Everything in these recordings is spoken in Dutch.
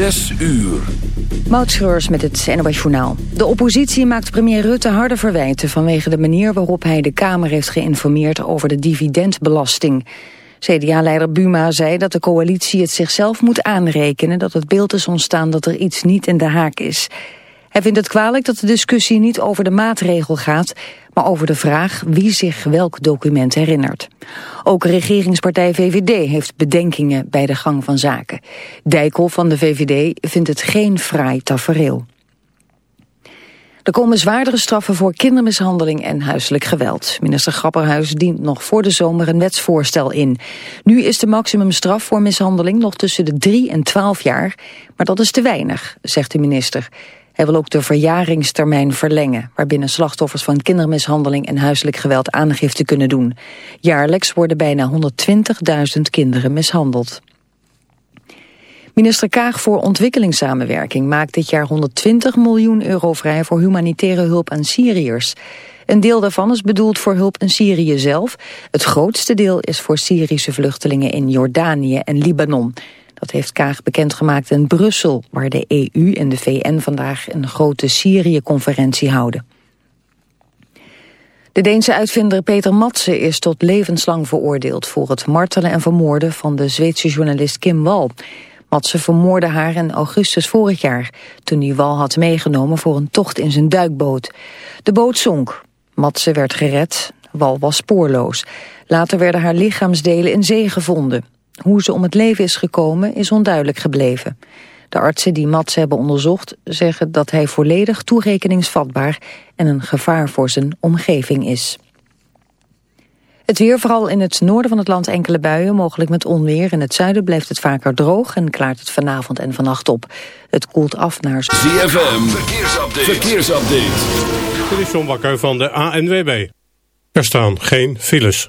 Zes uur. Moutschreurs met het NOS Journaal. De oppositie maakt premier Rutte harde verwijten... vanwege de manier waarop hij de Kamer heeft geïnformeerd... over de dividendbelasting. CDA-leider Buma zei dat de coalitie het zichzelf moet aanrekenen... dat het beeld is ontstaan dat er iets niet in de haak is. Hij vindt het kwalijk dat de discussie niet over de maatregel gaat... maar over de vraag wie zich welk document herinnert. Ook regeringspartij VVD heeft bedenkingen bij de gang van zaken. Dijkel van de VVD vindt het geen fraai tafereel. Er komen zwaardere straffen voor kindermishandeling en huiselijk geweld. Minister Grapperhuis dient nog voor de zomer een wetsvoorstel in. Nu is de maximumstraf voor mishandeling nog tussen de 3 en 12 jaar, maar dat is te weinig, zegt de minister. Hij wil ook de verjaringstermijn verlengen... waarbinnen slachtoffers van kindermishandeling en huiselijk geweld aangifte kunnen doen. Jaarlijks worden bijna 120.000 kinderen mishandeld. Minister Kaag voor ontwikkelingssamenwerking maakt dit jaar 120 miljoen euro vrij voor humanitaire hulp aan Syriërs. Een deel daarvan is bedoeld voor hulp in Syrië zelf. Het grootste deel is voor Syrische vluchtelingen in Jordanië en Libanon. Dat heeft Kaag bekendgemaakt in Brussel, waar de EU en de VN vandaag een grote Syrië-conferentie houden. De Deense uitvinder Peter Matse is tot levenslang veroordeeld voor het martelen en vermoorden van de Zweedse journalist Kim Wall. Matse vermoorde haar in augustus vorig jaar, toen hij Wal had meegenomen voor een tocht in zijn duikboot. De boot zonk. Matse werd gered, Wal was spoorloos. Later werden haar lichaamsdelen in zee gevonden. Hoe ze om het leven is gekomen is onduidelijk gebleven. De artsen die Mats hebben onderzocht zeggen dat hij volledig toerekeningsvatbaar en een gevaar voor zijn omgeving is. Het weer, vooral in het noorden van het land enkele buien, mogelijk met onweer. In het zuiden blijft het vaker droog en klaart het vanavond en vannacht op. Het koelt af naar... ZFM, verkeersupdate. verkeersupdate. Dit is John Bakker van de ANWB. Er staan geen files.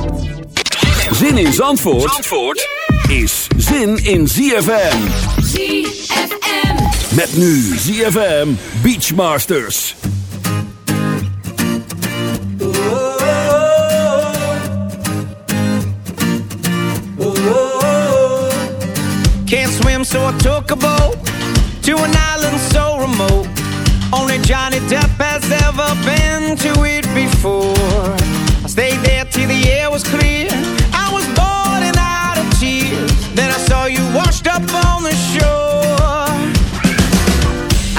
Zin in Zandvoort, Zandvoort is zin in ZFM. ZFM. Met nu ZFM Beachmasters. Can't swim, so I took a boat to an island so remote. Only Johnny Depp has ever been to it before. Stayed there till the air was clear. I was boiling out of tears. Then I saw you washed up on the shore.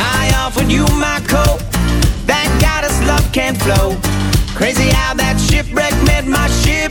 I offered you my coat. That goddess love can't flow. Crazy how that shipwreck meant my ship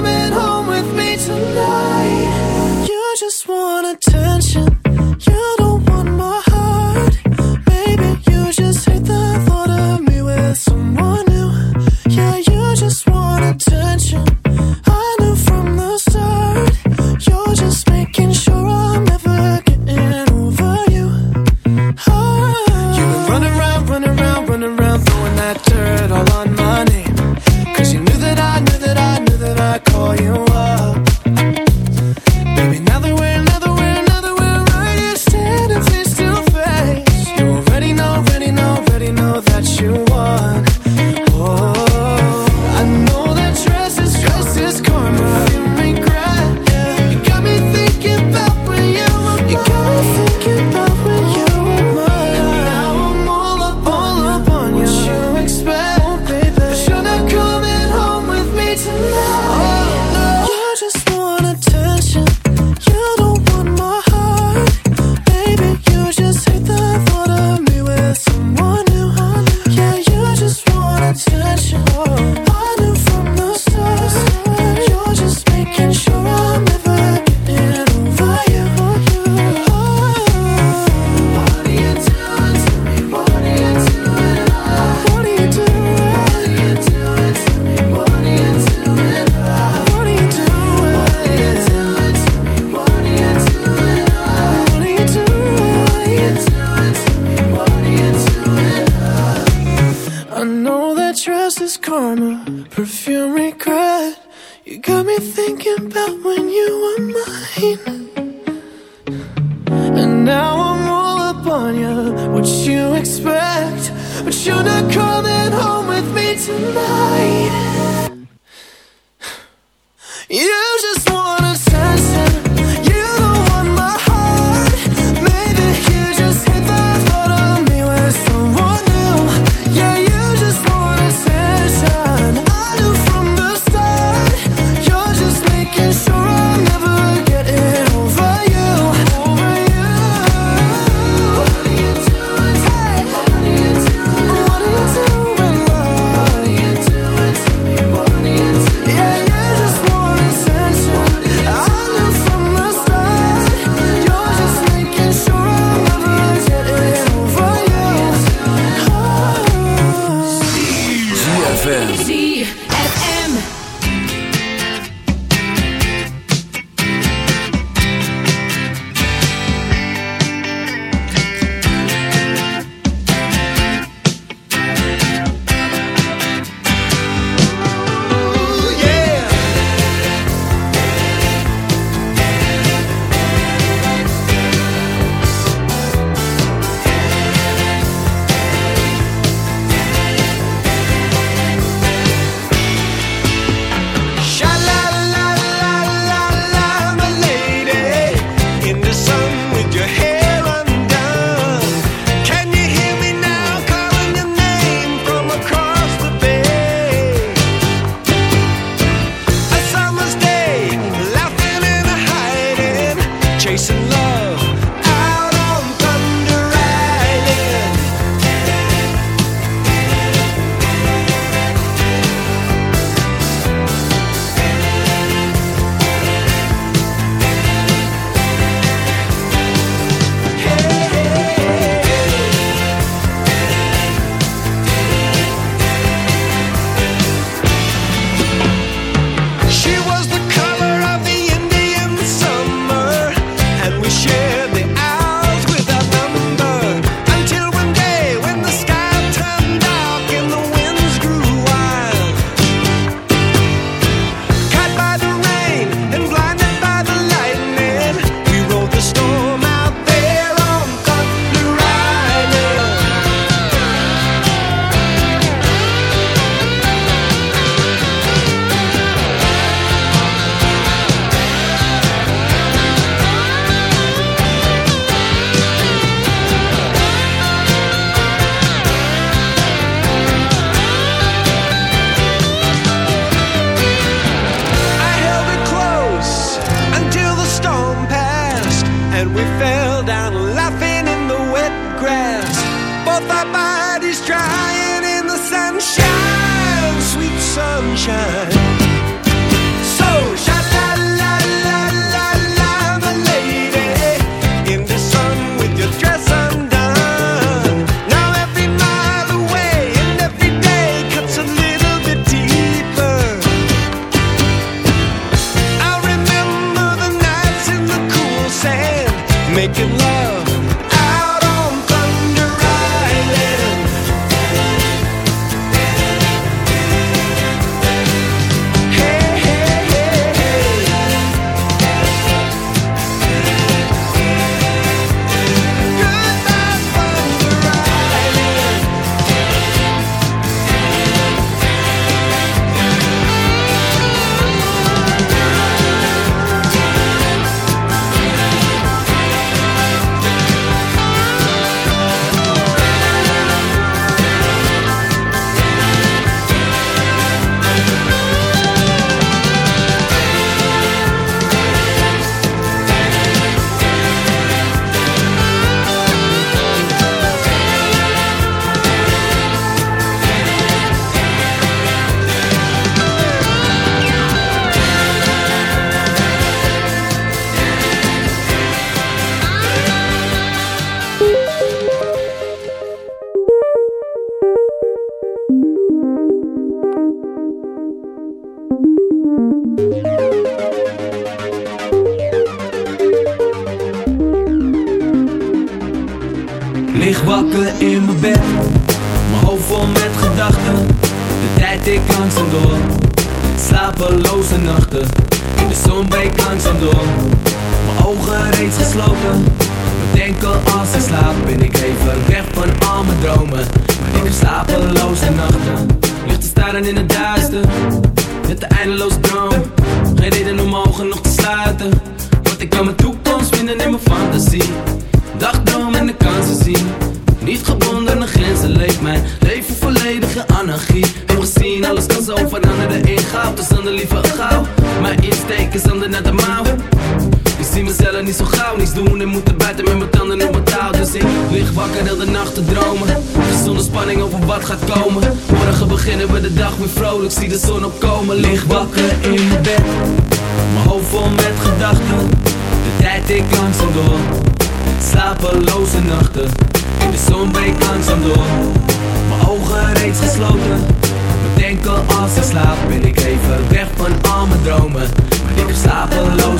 just wanna tell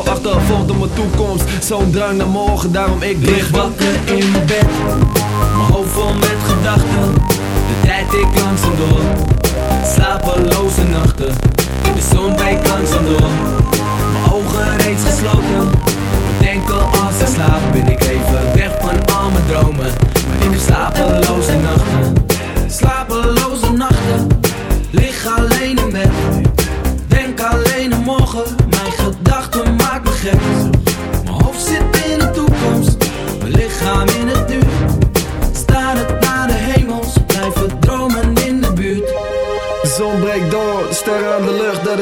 Achtervolgd op mijn toekomst, zo'n drang naar morgen Daarom ik Lig wakker in bed, mijn hoofd vol met gedachten. De tijd ik langzaam door, slapeloze nachten. De zon breekt langzaam door, mijn ogen reeds gesloten. Bedenken als ik slaap, ben ik even weg van al mijn dromen. Maar ik heb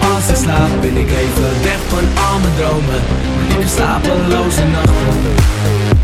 Als ik slaap, ben ik even weg van al mijn dromen. Ik slapeloze nachten.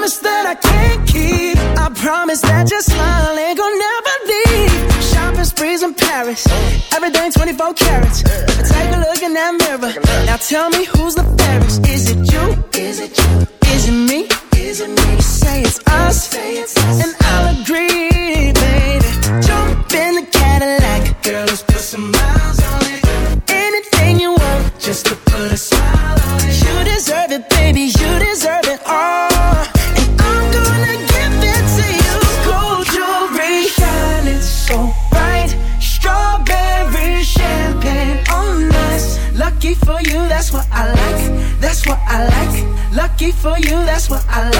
promise that I can't keep. I promise that your smile ain't gonna never leave. Shopping sprees in Paris, everything 24 carats. Take a look in that mirror. Now tell me who's the fairest? Is it you? Is it you? that's what I like.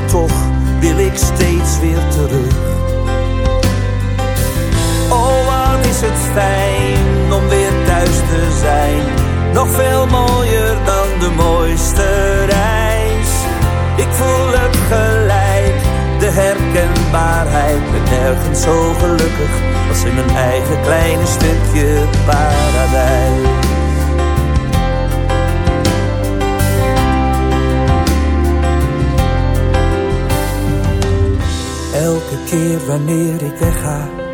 nog veel mooier dan de mooiste reis. Ik voel het gelijk, de herkenbaarheid. Ben nergens zo gelukkig als in mijn eigen kleine stukje paradijs. Elke keer wanneer ik wegga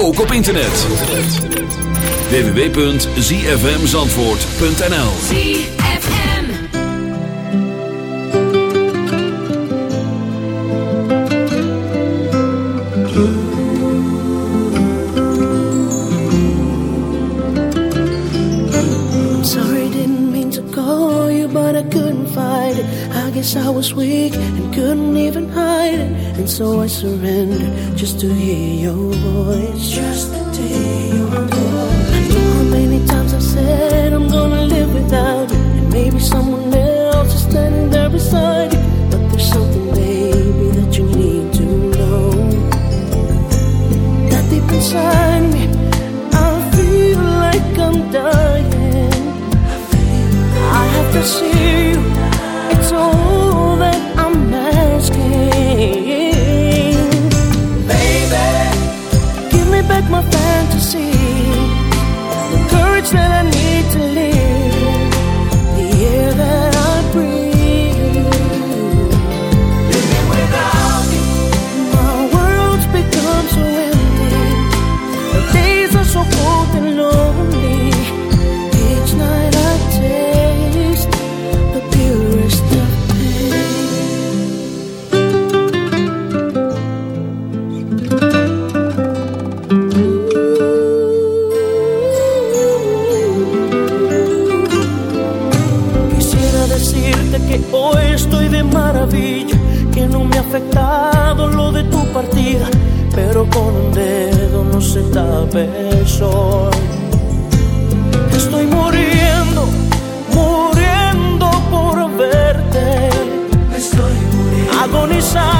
ook op internet. www.zfmzandvoort.nl ZFM. Sorry, didn't mean to call you, but I couldn't fight it. I guess I was weak and couldn't even hide it. And so I surrendered just to hear your voice. Just to hear que hoy estoy de maravilla, que no me ha afectado lo de tu partida, pero con un dedo no se tapa el sol. Estoy muriendo, muriendo por verte. Estoy muriendo. Agonizando,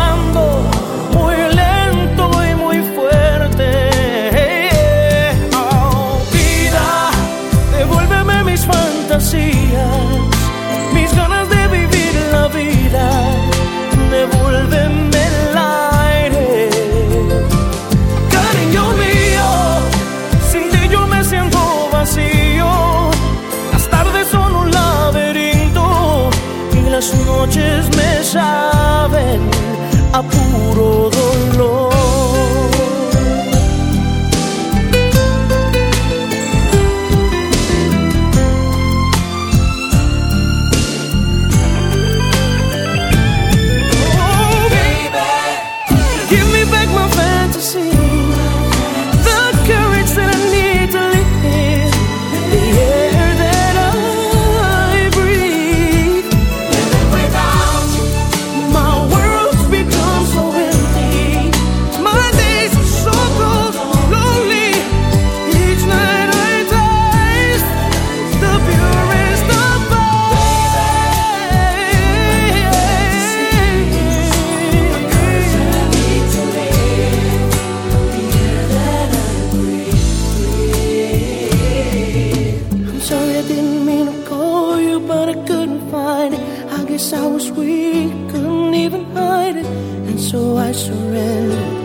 so I surrendered.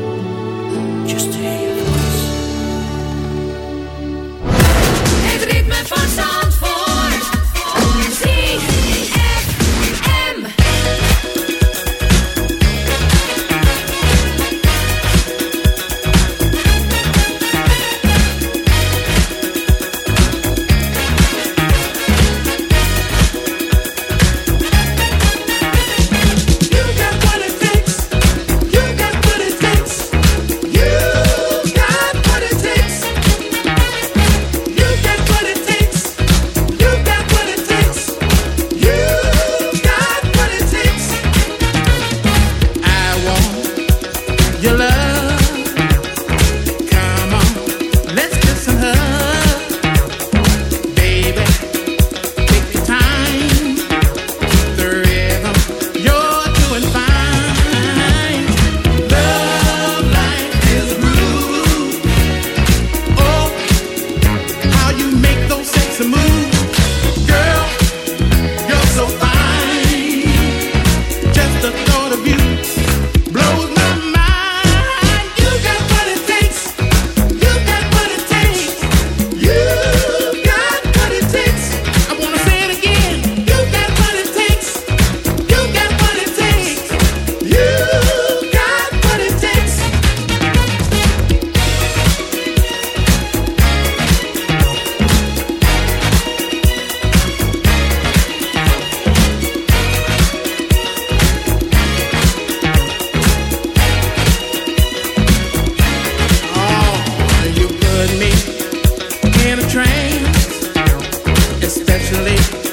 especially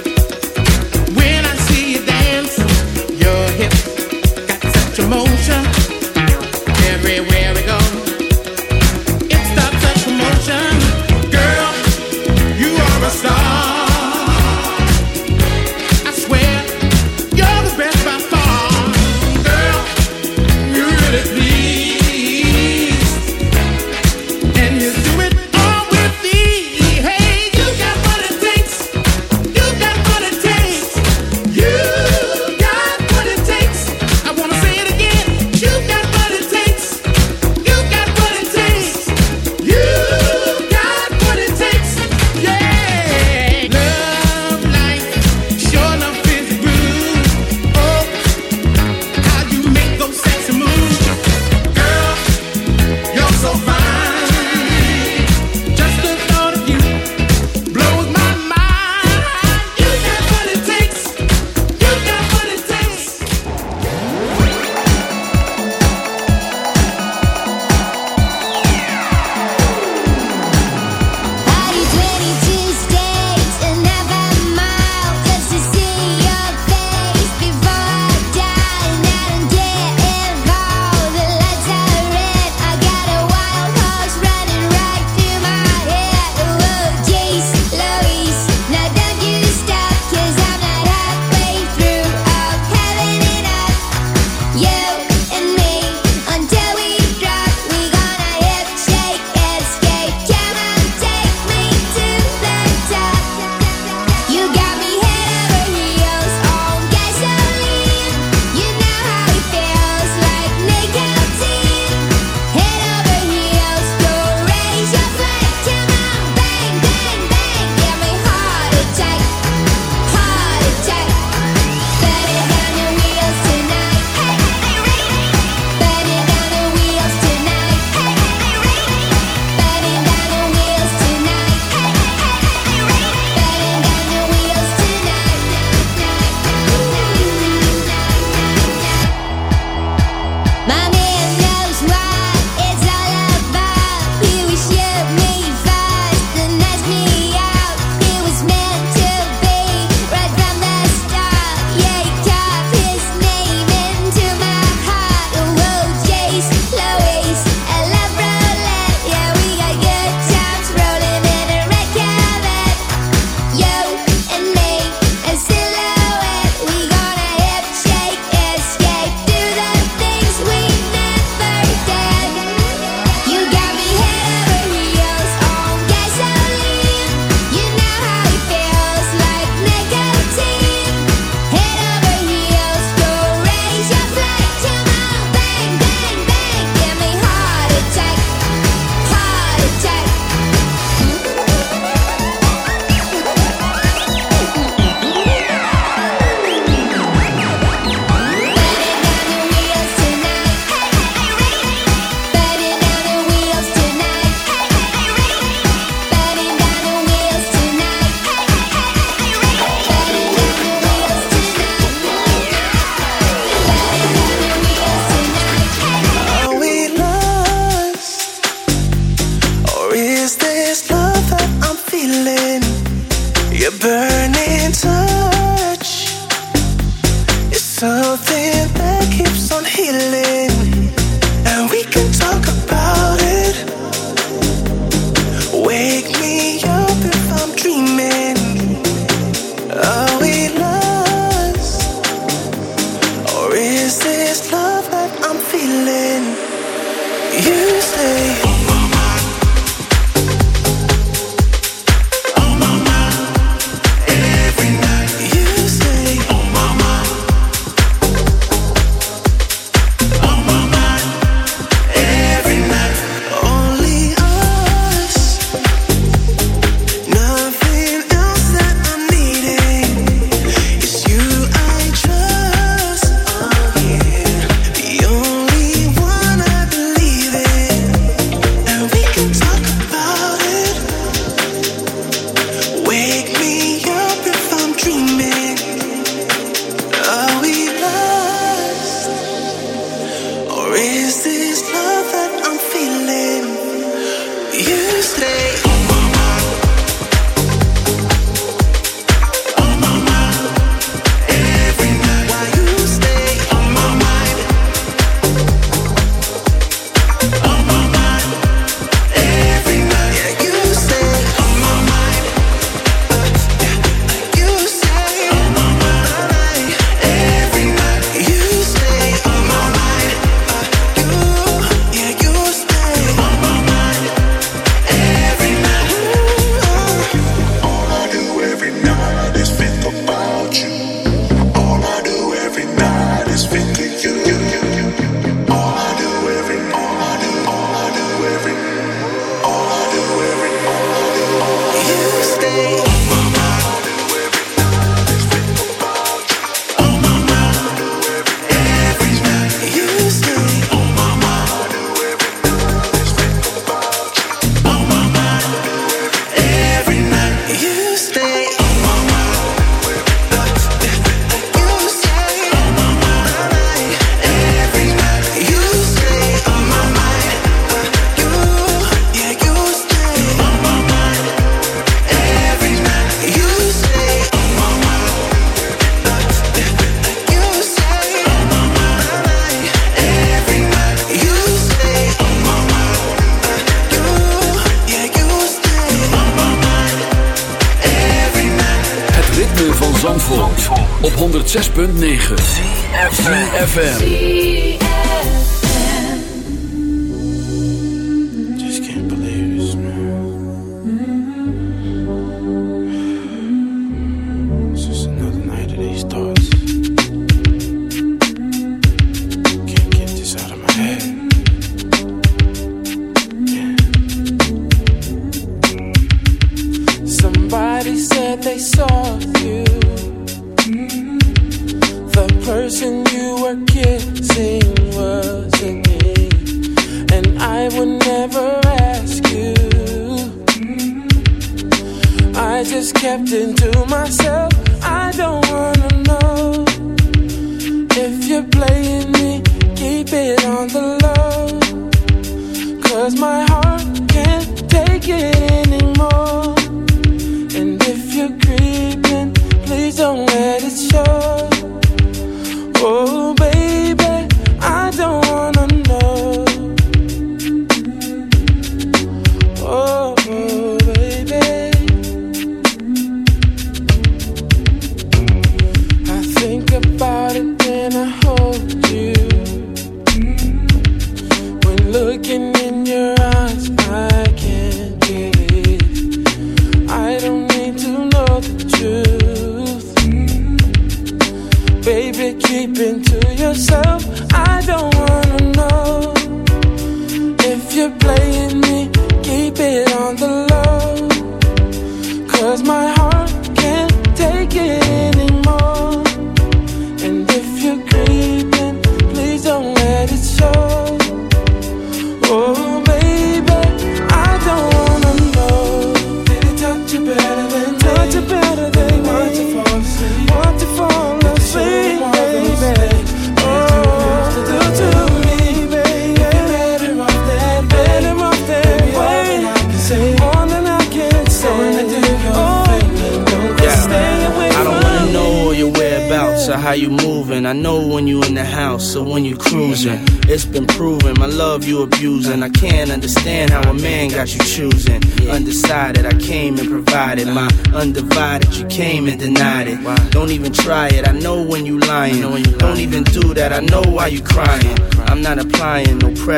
burn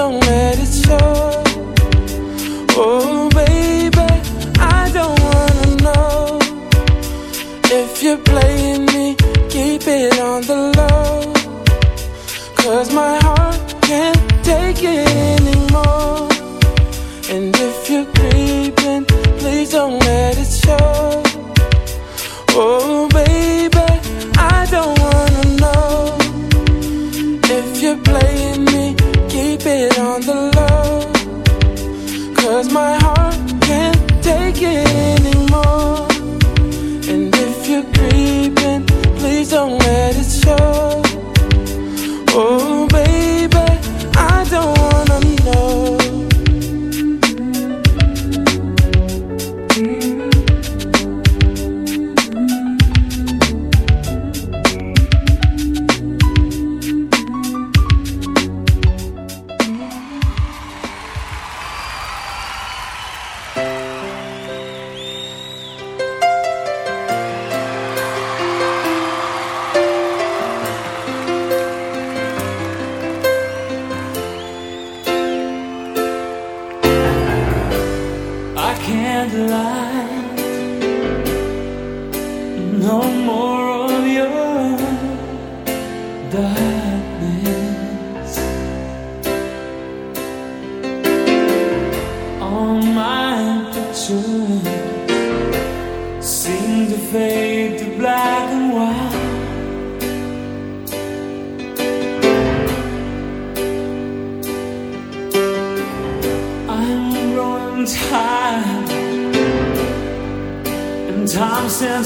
don't let it show. Oh.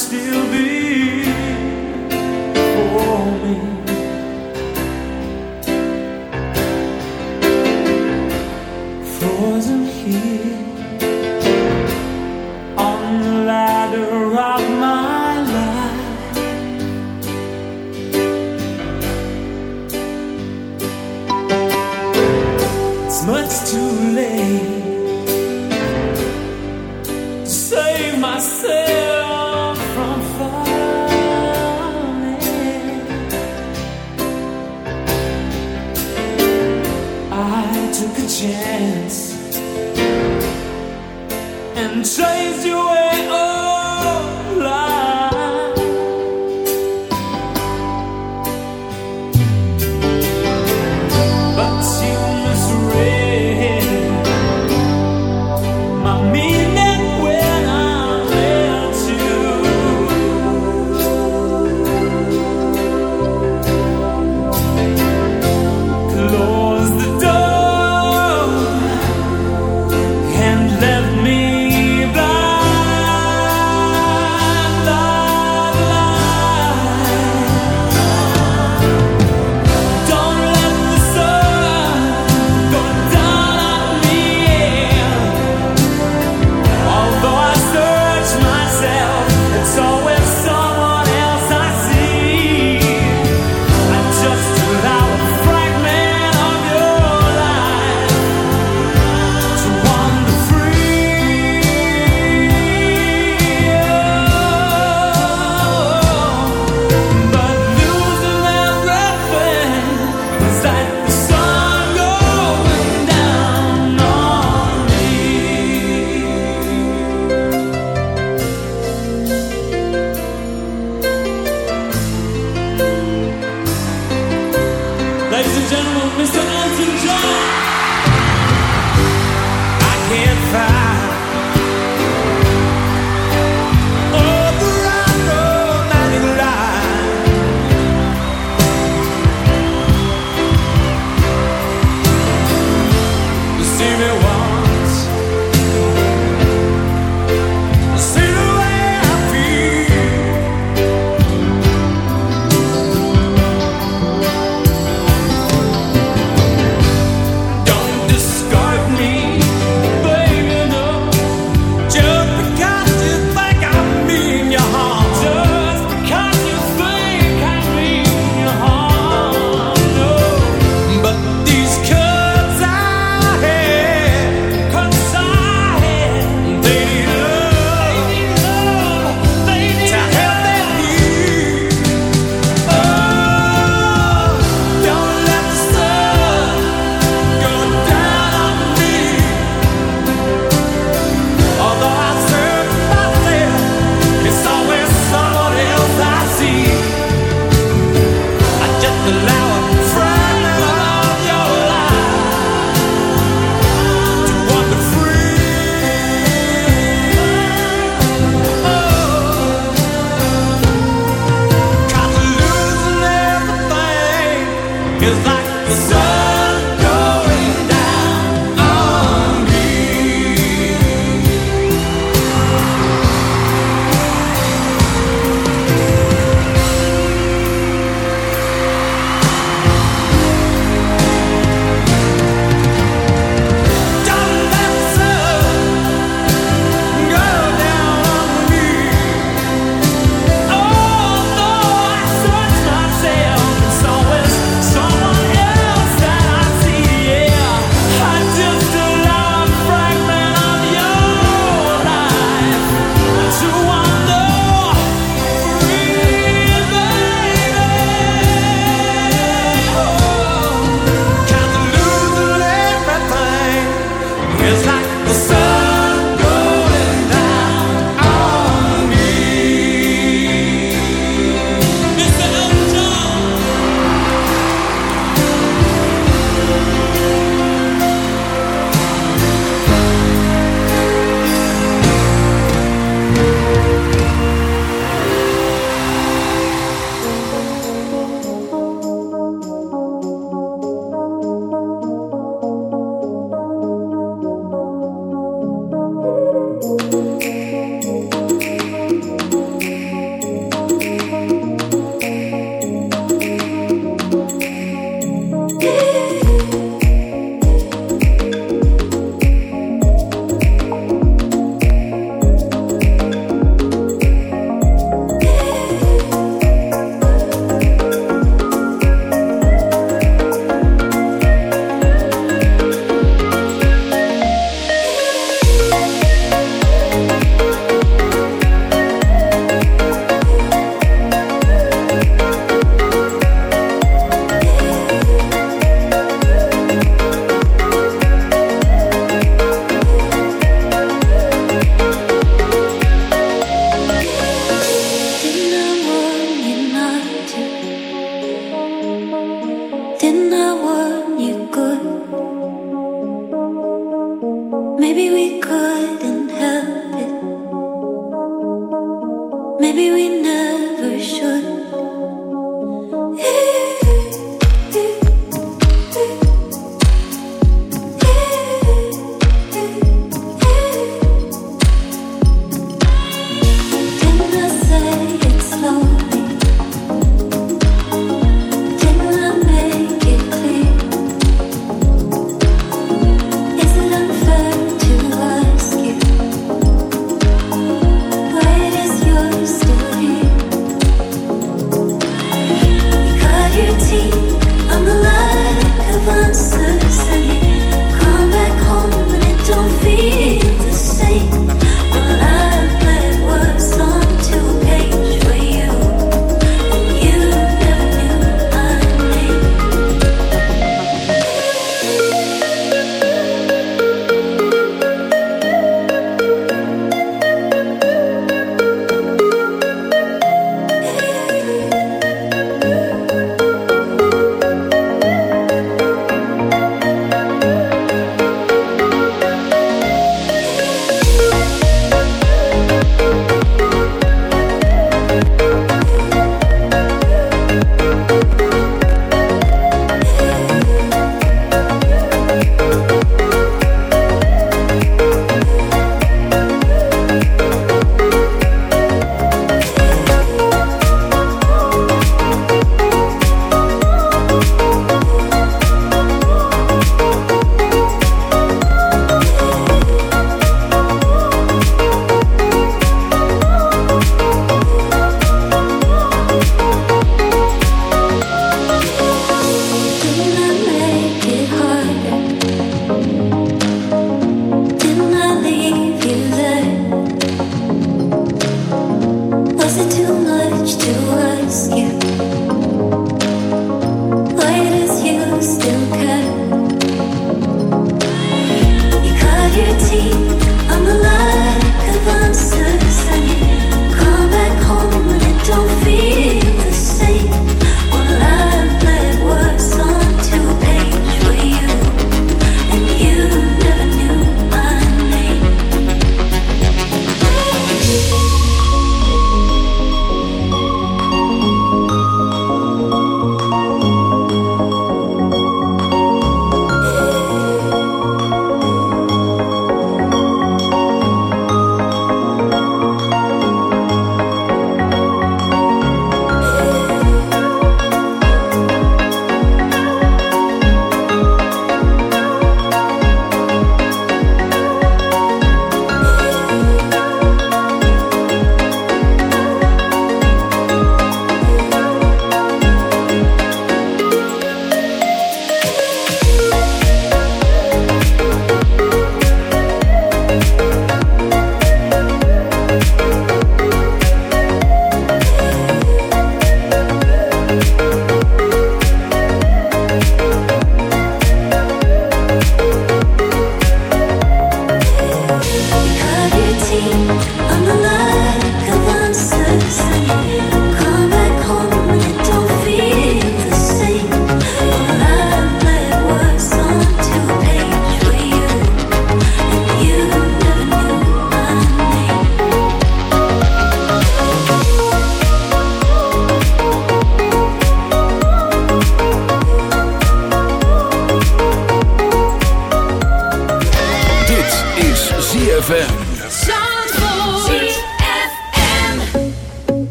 still be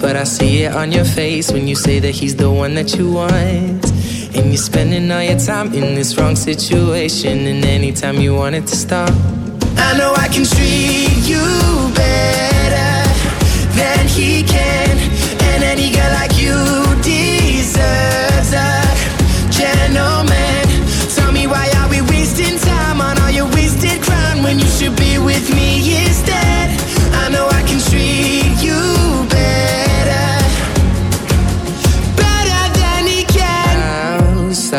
But I see it on your face when you say that he's the one that you want. And you're spending all your time in this wrong situation. And anytime you want it to stop, I know I can treat you better than he can. And any girl like you deserves a gentleman. Tell me why are we wasting time on all your wasted crown when you should be with me?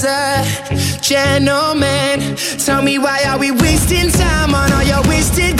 deserves a gentleman. Tell me why are we wasting time on all your wasted